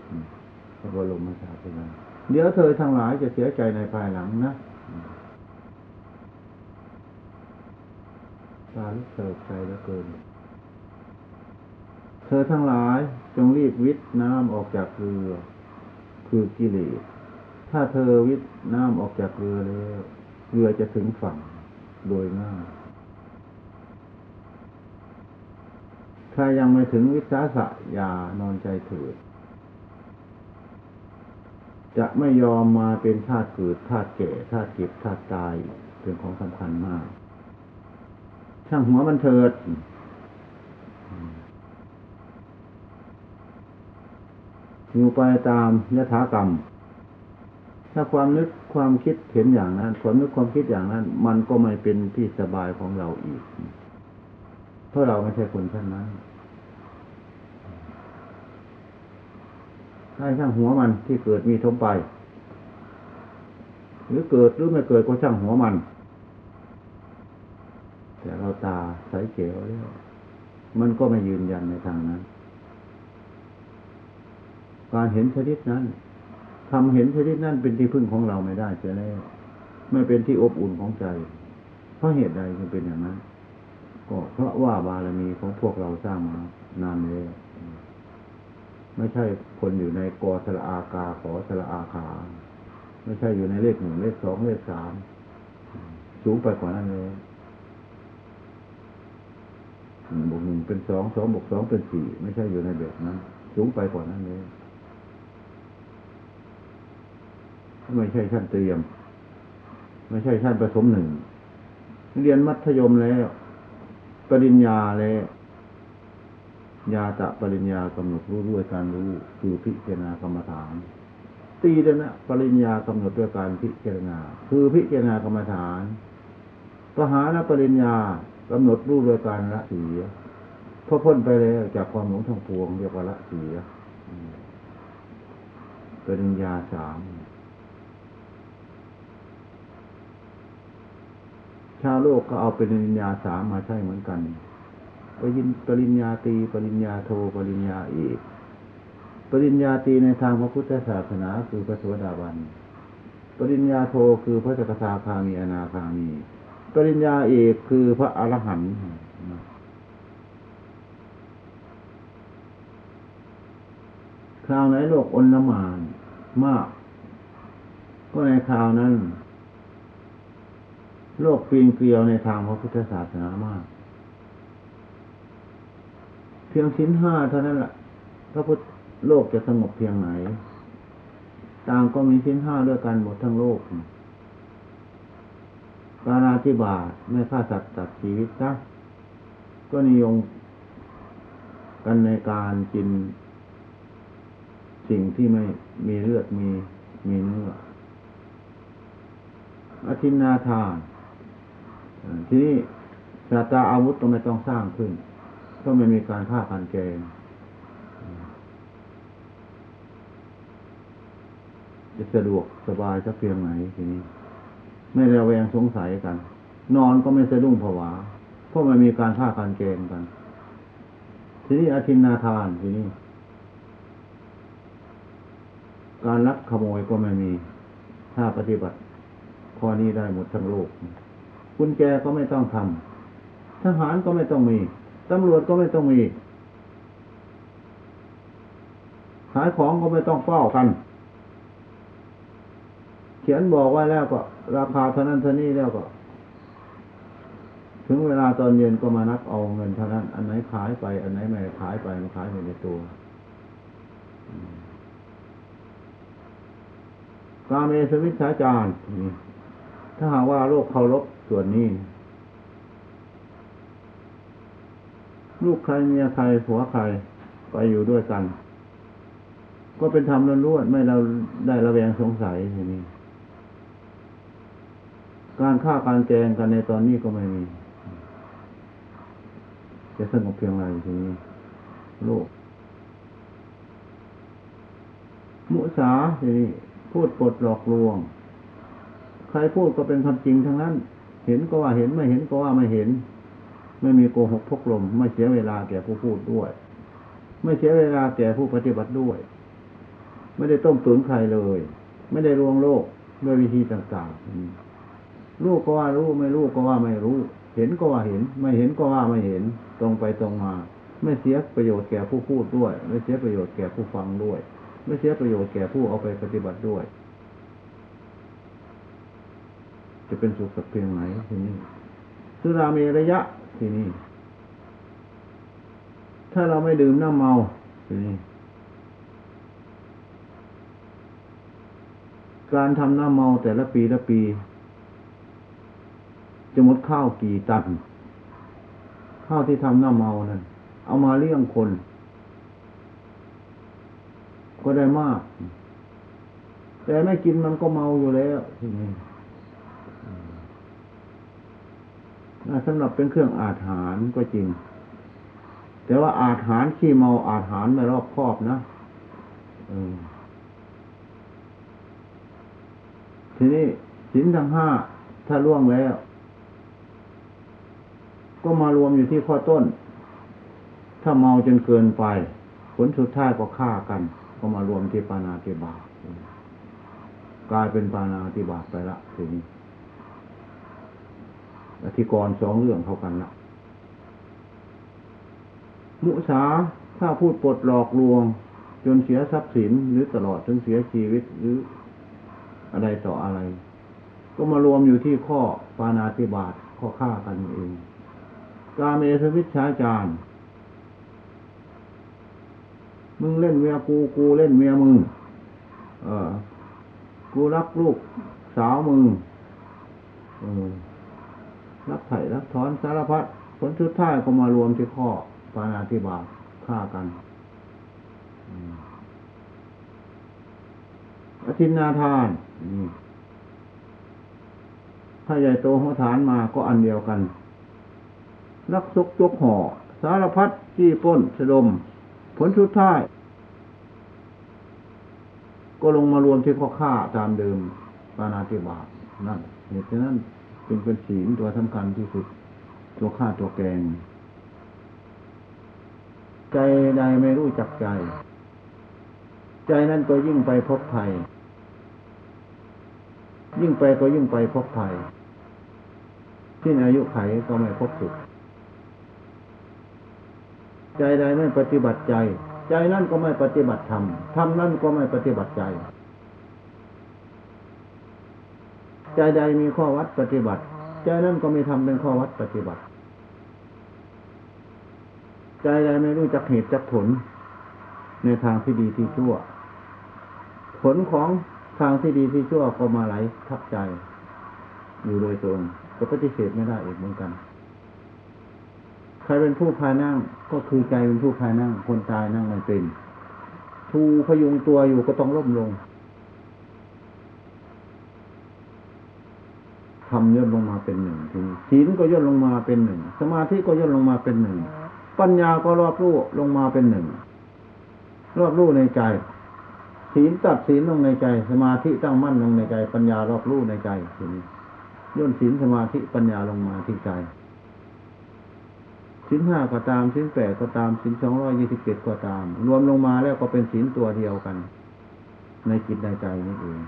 พระบรมศาสดาเดี๋ยวเธอทั้งหลายจะเสียใจในภายหลังนะตาลุกเสิร์ฟใจแล้วเกิน เธอทั้งหลายจงรีบวิทน้ำออกจากเรือ คือกิเลส ถ้าเธอวิทน้ำออกจากเรือแล้ว เรือจะถึงฝั่งโดยง่าย ถ้ายังไม่ถึงวิสาสะอย่านอนใจเถิด จะไม่ยอมมาเป็นธาตุเกิดธาตุแก่ธาตุเก็บธาตุตายเป็นของสำคัญมาก ช่างหัวมันเถิด อยู่ไปตามยถากรรม ถ้าความนึกความคิดเห็นอย่างนั้น ความนึกความคิดอย่างนั้น มันก็ไม่เป็นที่สบายของเราอีก เพราะเราไม่ใช่คนเช่นนั้น ให้ช่างหัวมันที่เกิดมีทมไป หรือเกิดหรือไม่เกิดก็ช่างหัวมัน แต่เราตาใสเขียวแล้วมันก็ไม่ยืนยันในทางนั้น การเห็นชนิดนั้นทำเห็นชนิดนั้นเป็นที่พึ่งของเราไม่ได้เสียแล้วไม่เป็นที่อบอุ่นของใจ เพราะเหตุใดจึงเป็นอย่างนั้น ก็เพราะว่าบารมีของพวกเราสร้างมานานแล้ว ไม่ใช่คนอยู่ในกอสละอากาขอสละอาคา ไม่ใช่อยู่ในเลขหนึ่งเลขสองเลขสามสูงไปกว่านั้นเลยบวกหนึ่งเป็นสองสองบวกสองเป็นสี่ไม่ใช่อยู่ในแบบนั้นสูงไปกว่านั้นเลยไม่ใช่ชั้นเตรียม ไม่ใช่ชั้นผสมหนึ่งเรียนมัธยมแล้ว ปริญญาแล้ว ยาตะปริญญากำหนดรู้ด้วยการรู้คือพิจารณากรรมฐานตีเดนะปริญญากำหนดด้วยการพิจารณา คือพิจารณากรรมฐานปหานปริญญากำหนดรู้ด้วยการละเสียพอพ้นไปแล้วจากความหลงทั้งปวงเรียกว่าละเสียปริญญาสามชาวโลกก็เอาเป็นปริญญาสามมาใช้เหมือนกัน ปริญปริญญาตรีปริญญาโทปริญญาเอกปริญญาตรีในทางพระพุทธศาสนาคือพระสวสดาบัน ปริญญาโทคือพระจักรทาคามีอนาคามี ปริญญาเอกคือพระอรหันต์คราวไหนโลกอนลมานมาก ก็ในคราวนั้น โลกปีนเกลียวในทางพระพุทธศาสนามาก พียงชิ้นห้าเท่านั้นแหละพระพุทธโลกจะสงบเพียงไหน ต่างก็มีชิ้นห้าด้วยกันหมดทั้งโลกปาราธิบาตไม่ฆ่าสัตว์ตัดชีวิตนะก็นิยมกันในการกิน สิ่งที่ไม่มีเลือดมีมีเนื้ออธินาทาน ทีนี้สาตาอาวุธต้องไม่ต้องสร้างขึ้น ก็ไม่มีการฆ่าการแกงจะสะดวกสบายสักเพียงไหนทีนี้ ไม่ระแวงสงสัยกัน นอนก็ไม่สะดุ้งผวา เพราะมันมีการฆ่าการแกงกัน ทีนี้อาทินนาทานทีนี้ การลักขโมยก็ไม่มี ถ้าปฏิบัติ ข้อนี้ได้หมดทั้งโลกกุญแจก็ไม่ต้องทำทหารก็ไม่ต้องมี ตำรวจก็ไม่ต้องมี ขายของก็ไม่ต้องเฝ้ากัน เขียนบอกไว้แล้วก็ ราคาเท่านั้นเท่านี้แล้วก็ ถึงเวลาตอนเย็นก็มานับเอาเงินเท่านั้น อันไหนขายไป อันไหนไม่ขายไปมันขายไปในตัวกาเมสวิชาจารนี่ถ้าหากว่าโลกเคารพส่วนนี้ ลูกใครเมียใครผัวใครไปอยู่ด้วยกัน ก็เป็นธรรมล้วนๆไม่เราได้ระแวงสงสัยทีนี้การฆ่าการแกงกันในตอนนี้ก็ไม่มี จะสงบเพียงไรทีนี้โลก มุสาทีนี้พูดปดหลอกลวง ใครพูดก็เป็นความจริงทั้งนั้น เห็นก็ว่าเห็นไม่เห็นก็ว่าไม่เห็น ไม่มีโกหกพกลม ไม่เสียเวลาแก่ผู้พูดด้วย ไม่เสียเวลาแก่ผู้ปฏิบัติด้วย ไม่ได้ต้มตุ๋นใครเลย ไม่ได้ลวงโลกด้วยวิธีต่างๆรู้ก็ว่ารู้ไม่รู้ก็ว่าไม่รู้ เห็นก็ว่าเห็น ไม่เห็นก็ว่าไม่เห็น ตรงไปตรงมา ไม่เสียประโยชน์แก่ผู้พูดด้วย ไม่เสียประโยชน์แก่ผู้ฟังด้วย ไม่เสียประโยชน์แก่ผู้เอาไปปฏิบัติด้วย จะเป็นสุขสักเพียงไหนทีนี้สุรามีระยะ ที่นี้ถ้าเราไม่ดื่มน้ำเมาที่นี้การทำน้ำเมาแต่ละปีละปี จะหมดข้าวกี่ตัน ข้าวที่ทำน้ำเมานั้นเอามาเลี้ยงคน ก็ได้มาก แต่ไม่กินมันก็เมาอยู่แล้วทีนี้ สำหรับเป็นเครื่องอาหารก็จริง แต่ว่าอาหารขี้เมาอาหารไม่รอบคอบนะทีนี้สินทั้งห้าถ้าล่วงแล้ว ก็มารวมอยู่ที่ข้อต้น ถ้าเมาจนเกินไป ผลสุดท้ายก็ฆ่ากัน ก็มารวมที่ปานาติบาตกลายเป็นปานาติบาตไปละทีนี้ อธิกรสองเรื่องเท่ากันละมุสาถ้าพูดปลดหลอกลวง จนเสียทรัพย์สินหรือตลอดจนเสียชีวิตหรืออะไรต่ออะไร ก็มารวมอยู่ที่ข้อปานาติบาตข้อฆ่ากันเอง กาเมสวิชาจาร์มึงเล่นเมียกูกูเล่นเมียมึง เออ กูรักลูกสาวมึง เออ รับไถ่รับถอนสารพัดผลสุดท้ายก็มารวมที่ข้อปานาติบาฆ่ากันอธินาทานถ้าใหญ่โตหัวฐานมาก็อันเดียวกันรักซุกจกห่อ สารพัดจี้ป้นสะดม ผลสุดท้าย ก็ลงมารวมที่ข้อฆ่าตามเดิมปานาติบาตนั่นเหตุนั้น จึงเป็นศีลตัวสำคัญที่สุด ตัวฆ่าตัวแกง ใจใดไม่รู้จักใจ ใจนั้นก็ยิ่งไปพบภัย ยิ่งไปก็ยิ่งไปพบภัยที่อายุไขก็ไม่พบสุด ใจใดไม่ปฏิบัติใจ ใจนั่นก็ไม่ปฏิบัติธรรม ธรรมนั่นก็ไม่ปฏิบัติใจ ใจใดมีข้อวัดปฏิบัติ ใจนั้นก็มีทำเป็นข้อวัดปฏิบัติ ใจใดไม่รู้จักเหตุจักผล ในทางที่ดีที่ชั่ว ผลของทางที่ดีที่ชั่วก็มาไหลทับใจ อยู่โดยตรงก็ปฏิเสธไม่ได้อีกเหมือนกัน ใครเป็นผู้พานั่งก็คือใจเป็นผู้พานั่ง คนตายนั่งไม่เป็นทูพยุงตัวอยู่ก็ต้องล่มลง ทำย่นลงมาเป็นหนึ่งทีศีลก็ย่นลงมาเป็นหนึ่ง สมาธิก็ย่นลงมาเป็นหนึ่ง ปัญญาก็รอบรู้ลงมาเป็นหนึ่ง รอบรู้ในใจ ศีลตัดศีลลงในใจ สมาธิตั้งมั่นลงในใจ ปัญญารอบรู้ในใจทีนี้ย่นศีลสมาธิปัญญาลงมาที่ใจศีลห้าก็ตามศีลแปดก็ตามศีลสองร้อยยี่สิบเจ็ดก็ตาม รวมลงมาแล้วก็เป็นศีลตัวเดียวกัน ในจิตในใจนี่เอง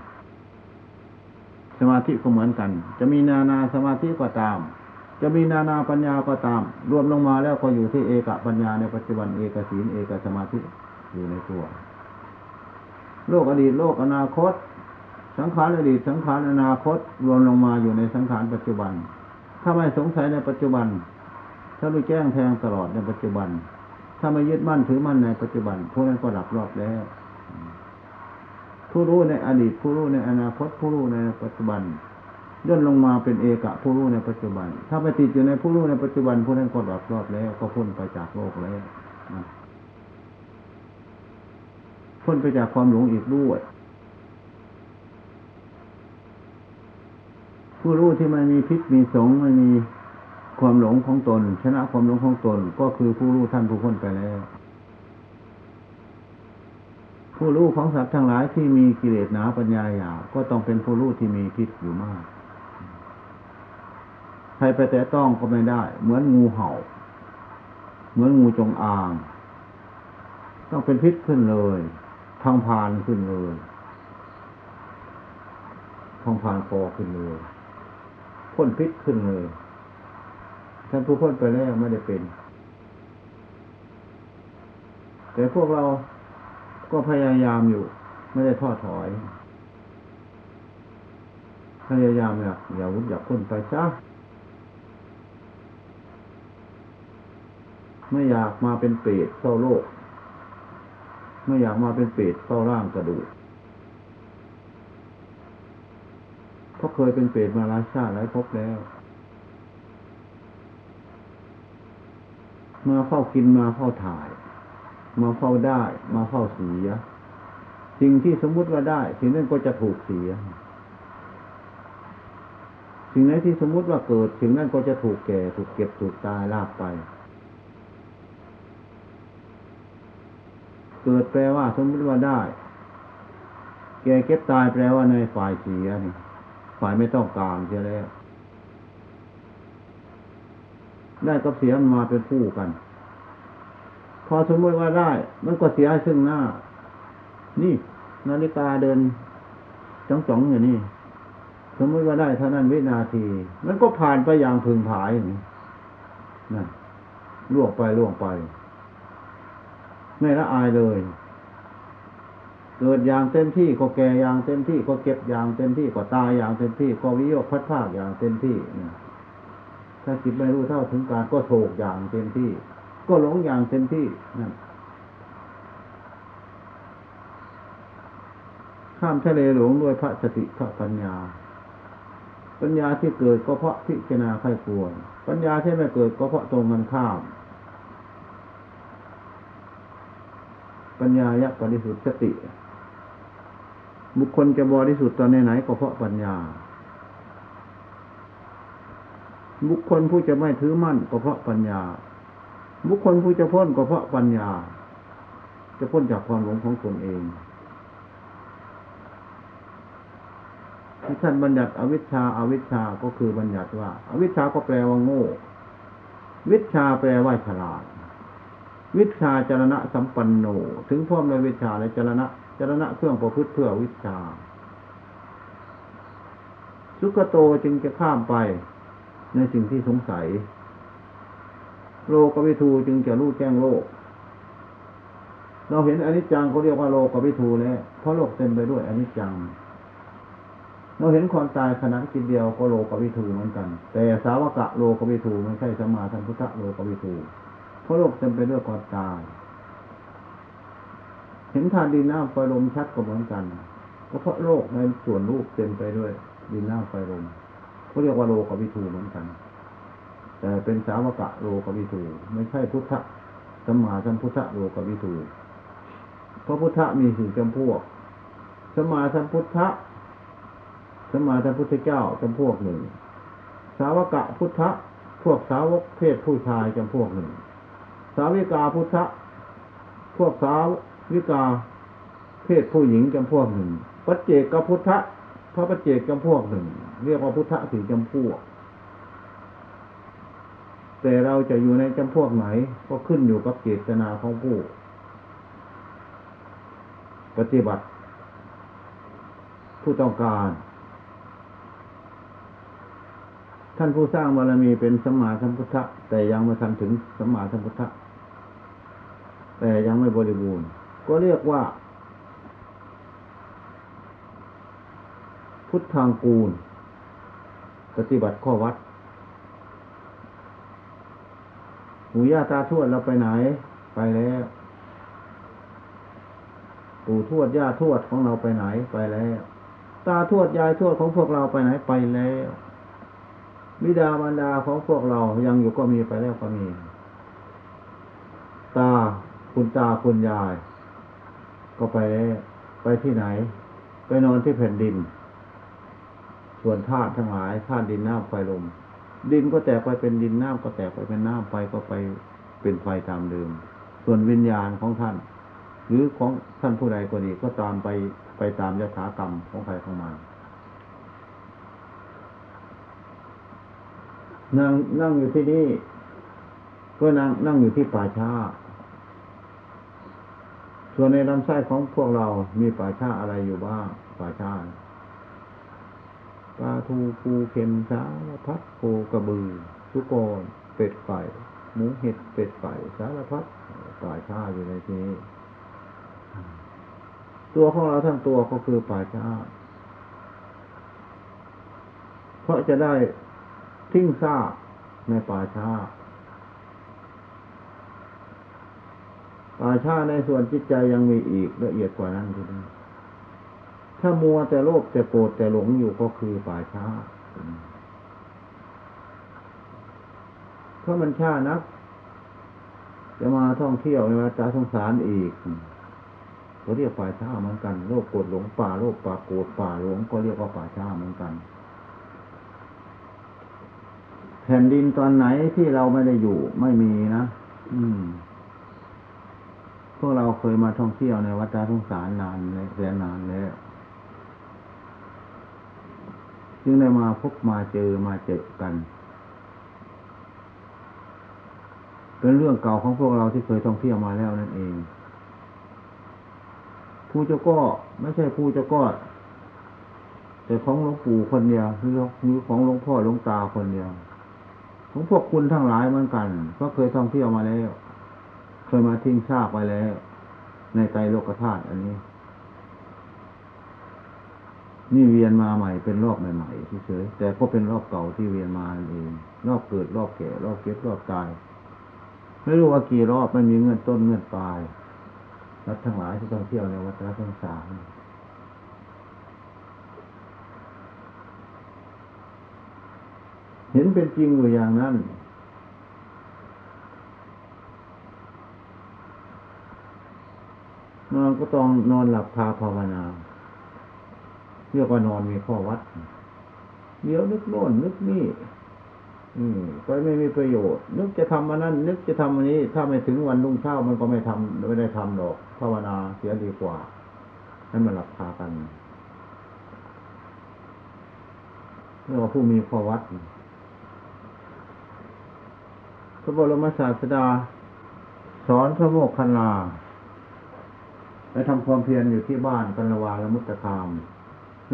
สมาธิก็เหมือนกัน จะมีนานาสมาธิก็ตาม จะมีนานาปัญญาก็ตาม รวมลงมาแล้วก็อยู่ที่เอกปัญญาในปัจจุบันเอกศีลเอกสมาธิอยู่ในตัว โลกอดีตโลกอนาคต สังขารอดีตสังขารอนาคต รวมลงมาอยู่ในสังขารปัจจุบัน ถ้าไม่สงสัยในปัจจุบัน ถ้ารู้แจ้งแทงตลอดในปัจจุบัน ถ้าไม่ยึดมั่นถือมั่นในปัจจุบันพวกนั้นก็ดับรอบแล้ว ผู้รู้ในอดีตผู้รู้ในอนาคตผู้รู้ในปัจจุบันย่นลงมาเป็นเอกะผู้รู้ในปัจจุบัน ถ้าไปติดอยู่ในผู้รู้ในปัจจุบันผู้นั้นก็ดับรอบแล้ว ก็พ้นไปจากโลกแล้วพ้นไปจากความหลงอีกด้วยผู้รู้ที่ไม่มีพิษมีสงไม่มีความหลงของตน ชนะความหลงของตน ก็คือผู้รู้ท่านผู้พ้นไปแล้ว ผู้รู้ของสัตว์ทั้งหลายที่มีกิเลสหนาปัญญาหยาบก็ต้องเป็นผู้รู้ที่มีพิษอยู่มาก ใครไปแต่ต้องก็ไม่ได้ เหมือนงูเห่า เหมือนงูจงอาง ต้องเป็นพิษขึ้นเลยทางพานขึ้นเลยทางพานคอขึ้นเลยพ่นพิษขึ้นเลยท่านผู้พ้นไปแล้วไม่ได้เป็น แต่พวกเรา ก็พยายามอยู่ ไม่ได้ท้อถอย พยายามอยากอย่าวุฒิอยากพ้นไปซะไม่อยากมาเป็นเปรตเศร้าโลก ไม่อยากมาเป็นเปรตเศร้าร่างกระดูกเพราะเคยเป็นเปรตมาหลายชาติหลายภพแล้ว มาเฝ้ากินมาเฝ้าถ่าย มาเฝ้าได้ มาเฝ้าเสีย สิ่งที่สมมุติว่าได้ สิ่งนั้นก็จะถูกเสีย สิ่งไหนที่สมมุติว่าเกิด สิ่งนั้นก็จะถูกแก่ ถูกเก็บ ถูกตายลากไป เกิดแปลว่า สมมติว่าได้ แก่เก็บตายแปลว่าในฝ่ายเสียนี่ ฝ่ายไม่ต้องการเสียแล้วได้กับเสียมันมาเป็นคู่กัน พอสมมติว่าได้ มันก็เสียซึ่งหน้า นี่ นาฬิกาเดินจ้องจ้องอย่างนี้ สมมติว่าได้เท่านั้นวินาที มันก็ผ่านไปอย่างพึงผายอย่างนี้นั่นล่วงไปล่วงไป ไม่ละอายเลย เกิดอย่างเต็มที่ก็แก่อย่างเต็มที่ก็เก็บอย่างเต็มที่ก็ตายอย่างเต็มที่ก็วิโยคพัดภาคอย่างเต็มที่ถ้าจิตไม่รู้เท่าถึงการก็โศกอย่างเต็มที่ ก็หลงอย่างเต็มที่นั่นข้ามทะเลหลงด้วยพระสติพระปัญญา ปัญญาที่เกิดก็เพราะพิจารณาไข้ควร ปัญญาที่ไม่เกิดก็เพราะตรงกันข้าม ปัญญายะบริสุทธิ์สติ บุคคลจะบริสุทธิ์ตอนไหนๆก็เพราะปัญญา บุคคลผู้จะไม่ถือมั่นก็เพราะปัญญา บุคคลผู้จะพ้นก็เพราะปัญญา จะพ้นจากความหลงของตนเอง ที่ท่านบัญญัติอวิชชาอาวิชชาก็คือบัญญัติว่าอาวิชชาก็แปลว่าโง่ วิชาแปลว่าฉลาด วิชาจรณะสัมปันโน ถึงพร้อมในวิชาและจรณะจรณะเครื่องประพฤติเพื่อวิชา สุขโตจึงจะข้ามไปในสิ่งที่สงสัย โลกวิทูจึงจะรู้แจ้งโลก เราเห็นอนิจจังเขาเรียกว่าโลกวิทูแล้วเพราะโลกเต็มไปด้วยอนิจจัง เราเห็นความตายขณะจิตเดียวก็โลกวิทูเหมือนกัน แต่สาวกะโลกวิทูไม่ใช่สมมาสัมพุทธโลกวิทูเพราะโลกเต็มไปด้วยความตาย เห็นธาตุดินน้ำไฟลมชัดก็เหมือนกันก็เพราะโลกในส่วนรูปเต็มไปด้วยดินน้ำไฟลมเขาเรียกว่าโลกวิทูเหมือนกัน แต่เป็นสาวกะโลกวิทูไม่ใช่พุทธสมมาสัมพุทธโลกวิทูเพราะพุทธมีสี่จำพวกสมมาสัมพุทธสมมาสัมพุทธเจ้าจำพวกหนึ่ง สาวกะพุทธพวกสาวกเพศผู้ชายจำพวกหนึ่ง สาวิกาพุทธพวกสาวิกาเพศผู้หญิงจำพวกหนึ่งปัจเจกพุทธพระปัจเจกจำพวกหนึ่ง เรียกว่าพุทธสี่จำพวก แต่เราจะอยู่ในจำพวกไหน ก็ขึ้นอยู่กับเจตนาของผู้ ปฏิบัติ ผู้ต้องการ ท่านผู้สร้างบารมีเป็นสัมมาสัมพุทธะแต่ยังไม่ทันถึงสัมมาสัมพุทธะแต่ยังไม่บริบูรณ์ ก็เรียกว่า พุทธทางกูล ปฏิบัติข้อวัด หูย่าตาทวดเราไปไหน ไปแล้ว ปู่ทวดย่าทวดของเราไปไหน ไปแล้ว ตาทวดยายทวดของพวกเราไปไหนไปแล้วบิดามารดาของพวกเรายังอยู่ก็มีไปแล้วก็มี ตาคุณตาคุณยาย ก็ไปแล้วไปที่ไหน ไปนอนที่แผ่นดิน ส่วนธาตุทั้งหลายธาตุดินน้ำไฟลม ดินก็แตกไปเป็นดินน้ำก็แตกไปเป็นน้ำไฟก็ไปเป็นไฟตามเดิม ส่วนวิญญาณของท่าน หรือของท่านผู้ใดก็ดีก็ตามไปไปตามยถากรรมของใครของมันนั่งนั่งอยู่ที่นี่ก็นั่งนั่งอยู่ที่ป่าช้า ส่วนในลำไส้ของพวกเรามีป่าช้าอะไรอยู่บ้างป่าช้า ปลาทูปูเข็มสารพัดโคกระบือสุกรเป็ดไก่หมูเห็ดเป็ดไก่สารพัดป่าชาอยู่ในที่นี้ตัวของเราทั้งตัวก็คือป่าชาเพราะจะได้ทิ้งซากในป่าชาป่าชาในส่วนจิตใจยังมีอีกละเอียดกว่านั้นทีเดียว ถ้ามัวแต่โลภแต่โกรธแต่หลงอยู่ก็คือป่าช้าเพราะมันช้านัก จะมาท่องเที่ยวในวัฏสงสารอีกเขาเรียกป่าช้าเหมือนกันโลภโกรธหลงป่าโลภป่าโกรธป่าหลงก็เรียกว่าป่าช้าเหมือนกัน แผ่นดินตอนไหนที่เราไม่ได้อยู่ไม่มีนะอืมพวกเราเคยมาท่องเที่ยวในวัดตาสงสารนานเลยแสนนานแล้ว จึงได้มาพบมาเจอมาเจอกัน เป็นเรื่องเก่าของพวกเราที่เคยท่องเที่ยวมาแล้วนั่นเองผู้เจ้าก็ไม่ใช่ผู้เจ้าก็แต่ของหลวงปู่คนเดียวหรือของหลวงพ่อหลวงตาคนเดียวของพวกคุณทั้งหลายเหมือนกัน ก็เคยท่องเที่ยวมาแล้ว เคยมาทิ้งซากไปแล้ว ในใจโลกธาตุอันนี้ นี่เวียนมาใหม่เป็นรอบใหม่ๆเฉยๆแต่ก็เป็นรอบเก่าที่เวียนมาเองรอบเกิดรอบแก่รอบเก็บรอบตาย ไม่รู้ว่ากี่รอบไม่มีเงื่อนต้นเงื่อนปลายรัฐทั้งหลายที่ต้องเที่ยวในวัฏสงสารเห็นเป็นจริงอยู่อย่างนั้น นอนก็ต้องนอนหลับคาภาวนา เรียกว่านอนมีข้อวัด เดี๋ยวนึกโน่นนึกนี่ อืมก็ไม่มีประโยชน์ นึกจะทำอันนั้น นึกจะทำอันนี้ ถ้าไม่ถึงวันรุ่งเช้ามันก็ไม่ทำไม่ได้ทำหรอกภาวนาเสียดีกว่าให้มันหลับคากันเรียกว่าผู้มีข้อวัดพระบรมศาสดา สอนพระโมกขันลาไปทำความเพียรอยู่ที่บ้านกันละวาละมุตตะคาม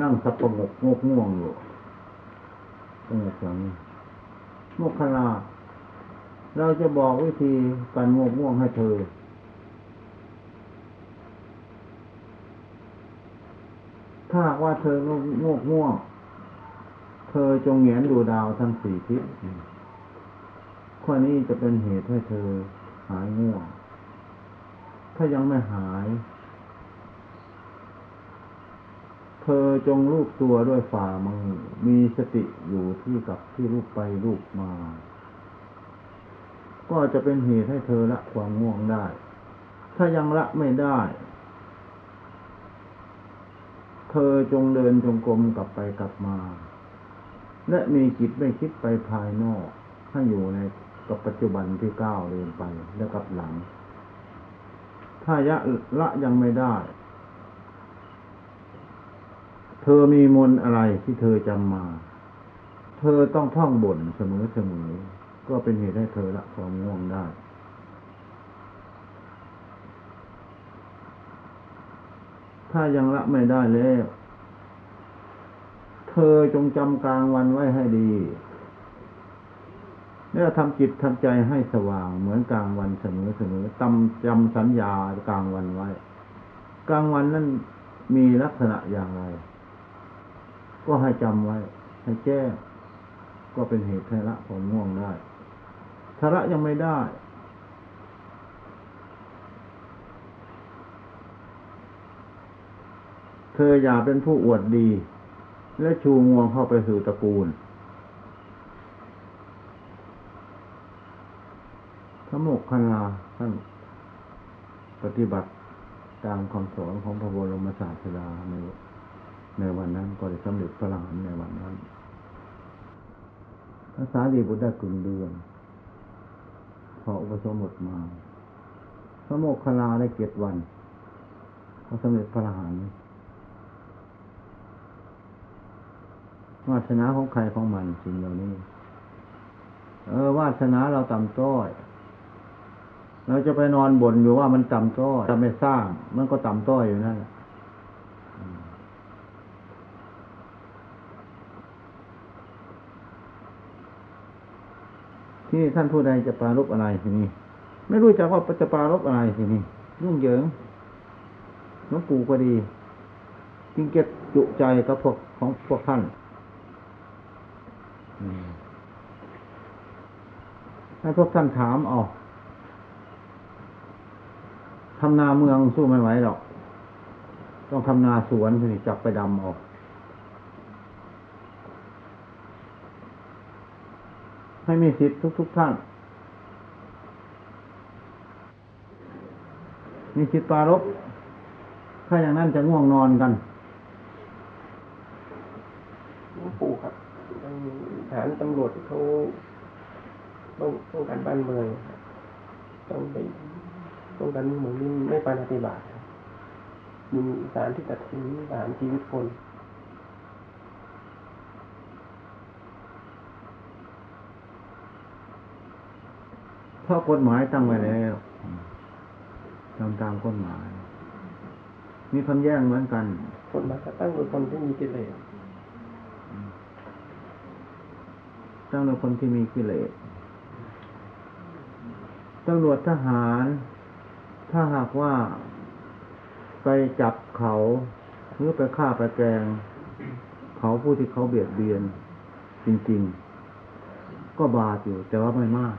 นั่งสับประงกงกง่วงอยู่ตรงนี้โมกขลาเราจะบอกวิธีการงกง่วงให้เธอ ถ้าว่าเธองกงกง่วง เธอจงเหงียนดูดาวทั้งสี่ทิศข้อนี้จะเป็นเหตุให้เธอหายง่วง ถ้ายังไม่หาย เธอจงลูบตัวด้วยฝ่ามือ มีสติอยู่ที่กับที่ลูบไปลูบมา ก็จะเป็นเหตุให้เธอละความง่วงได้ ถ้ายังละไม่ได้ เธอจงเดินจงกรมกลับไปกลับมา และมีจิตไม่คิดไปภายนอก ให้อยู่ในกับปัจจุบันที่ก้าวเดินไปแล้วกับหลัง ถ้ายะละยังไม่ได้ เธอมีมนอะไรที่เธอจำมา เธอต้องท่องบ่นเสมอเสมอ ก็เป็นเหตุให้เธอละความง่วงได้ ถ้ายังละไม่ได้แล้ว เธอจงจำกลางวันไว้ให้ดี แล้วทำจิตทำใจให้สว่างเหมือนกลางวันเสมอเสมอจำจำสัญญากลางวันไว้ กลางวันนั้นมีลักษณะอย่างไร ก็ให้จำไว้ ให้แจ้งก็เป็นเหตุให้ละความง่วงได้ถ้าละยังไม่ได้ เธออย่าเป็นผู้อวดดี และชูงวงเข้าไปสู่ตระกูลพระโมกขนลาท่านปฏิบัติตามคำสอนของพระบรมศาสดาใน ในวันนั้นก็ได้สำเร็จพระลานในวันนั้นภาษาดีบุตรได้กึ่งเดือน พออุปสมบทมา พระโมกขลาได้เจ็ดวันเขาสำเร็จพระลานวาสนาของใครของมันสิ่งเหล่านี้ เออวาสนาเราต่ำต้อย เราจะไปนอนบ่นอยู่ว่ามันต่ำต้อยจะไม่สร้าง มันก็ต่ำต้อยอยู่นั่นแหละ ที่ท่านผู้ใดจะปารบอะไรทีนี้ ไม่รู้จักว่าจะปารบอะไรทีนี้ยุ่งเหยิงหลวงปู่ก็ดี จึงเก็บจุใจกับพวกของพวกท่านให้พวกท่านถามเอาทำนาเมืองสู้ไม่ไหวหรอก ต้องทำนาสวนสิจับไปดำออก ให้มีสิทธิ์ทุก ๆ ท่าน มีสิทธิ์ปารบถ้าอย่างนั้นจะง่วงนอนกันหลวงปู่ครับทหารตำรวจเขาต้องต้องการบ้านเมืองต้องไปต้องการเมืองนี่ไม่ปฏิบัติมีสารที่ตัดสินสารชีวิตคน เพราะกฎหมายตั้งไว้แล้วทำตามกฎหมาย มีคำแย้งเหมือนกันคนมาจะตั้งโดยคนที่มีกิเลสตั้งโดยคนที่มีกิเลสตำรวจทหาร ถ้าหากว่าไปจับเขาหรือไปฆ่าไปแกล้งเขาผู้ที่เขาเบียดเบียนจริง ๆ ก็บาปอยู่แต่ว่าไม่มาก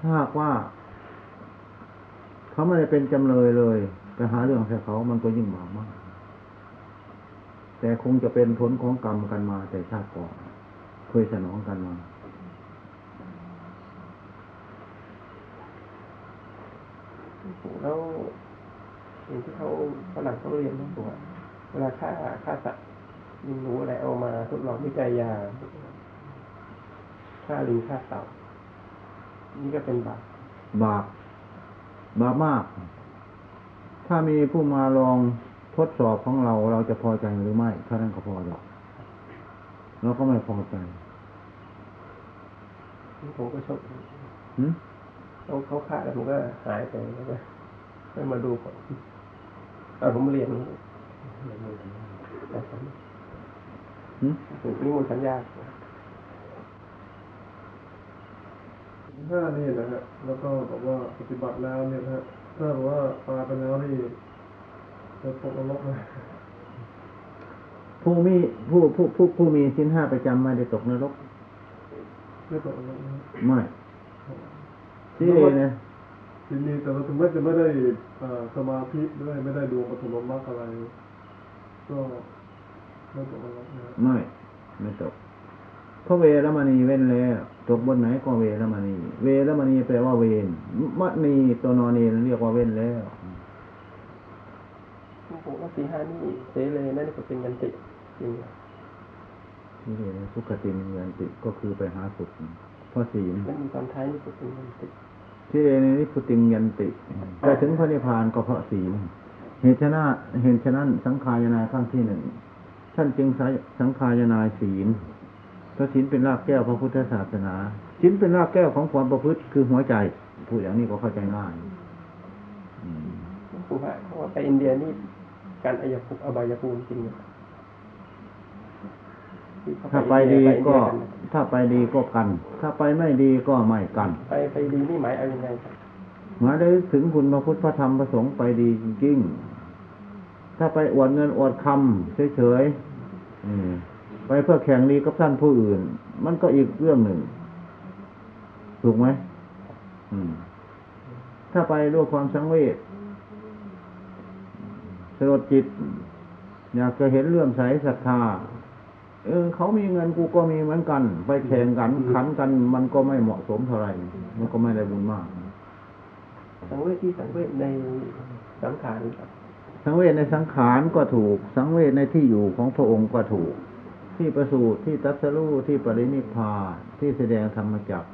ถ้าหากว่า เขาไม่ได้เป็นจำเลยเลยไปหาเรื่องใส่เขามันก็ยิ่งบาปมาก แต่คงจะเป็นผลของกรรมกันมาแต่ชาติก่อนเคยสนองกันมาแล้วสิ่งที่เขาฝรั่งเขาเรียนนะตัวเวลาฆ่าฆ่าสัตว์ยิงหนูอะไรเอามาทดลองวิจัยยาฆ่าลิงฆ่าเต่า นี่ก็เป็นบาปบาปบาปมาก ถ้ามีผู้มาลองทดสอบของเราเราจะพอใจหรือไม่ถ้านั้นก็พอหรอกเราก็ไม่พอใจผมก็ชอบหึเขาเขาฆ่าแล้วผมก็หายไปแล้วก็ไม่มาดูผมตอนผมเรียนแต่ผมหึผมนิมนต์สัญญา ห้านี่นะฮะ แล้วก็บอกว่าปฏิบัติแล้วเนี่ยนะฮะ ถ้าบอกว่าตายไปแล้วนี่จะตกนรกนะผู้มีผู้ผู้ผู้ผู้มีสินห้าประจำไม่ได้ตกนรกไม่ตกนรกนะฮะไม่ที่เอนะทีนี้แต่เราถึงแม้จะไม่ได้อ่าสมาธิด้วยไม่ได้ดวงปฐมมรรคอะไร ก็ไม่ตกนรกนะฮะไม่ไม่ตก เพราะเวรมณีเว้นแล้วตกบนไหนก็เวรมณี เวรมณีแปลว่าเวนมณีตัวนอนนีเรียกว่าเว้นแล้วผมว่าสี่ห้านี่เสเลนั่นก็เป็นยันติจริงที่เรียกว่าสุขติมียันติก็คือไปหาสุขเพราะศีลมันมีตอนท้ายนี่ก็เป็นยันติที่เรียนนี้พุติงยันติไปถึงพระนิพพานก็เพราะศีลเหตุฉะนั้นเหตุฉะนั้นสังขายนาขั้งที่หนึ่งท่านจึงใช้สังขายนาศีลเพ ราะศีลเป็นรากแก้วพระพุทธศาสนาศีลเป็นรากแก้วของความประพฤติคือหัวใจพูดอย่างนี้ก็เข้าใจง่ายอืมผมว่าเพราะว่าไปอินเดียนี่การอายภูมิอบายภูมิจริงเนี่ยที่เขาถ้าไปอินดีเยอินก็เยนนะถ้าไปดีก็กัน ถ้าไปไม่ดีก็ไม่กัน ไปไปดีนี่หมายเอายังไงครับหมายได้ถึงคุณพระพุทธพระธรรมพระสงฆ์ไปดีจริงๆถ้าไปอวดเงินอวดคำเฉยๆอืม ไปเพื่อแข่งดีกับท่านผู้อื่น มันก็อีกเรื่องหนึ่ง ถูกไหมอืมถ้าไปด้วยความสังเวชสลดจิต อยากจะเห็นเลื่อมใสศรัทธาเออเขามีเงินกูก็มีเหมือนกัน ไปแข่งกันขันกัน มันก็ไม่เหมาะสมเท่าไหร่มันก็ไม่ได้บุญมาก สังเวชที่สังเวชในสังขารครับสังเวชในสังขารก็ถูก สังเวชในที่อยู่ของพระองค์ก็ถูก ที่ประสูติที่ตัสรู้ที่ปรินิพพานที่แสดงธรรมจักร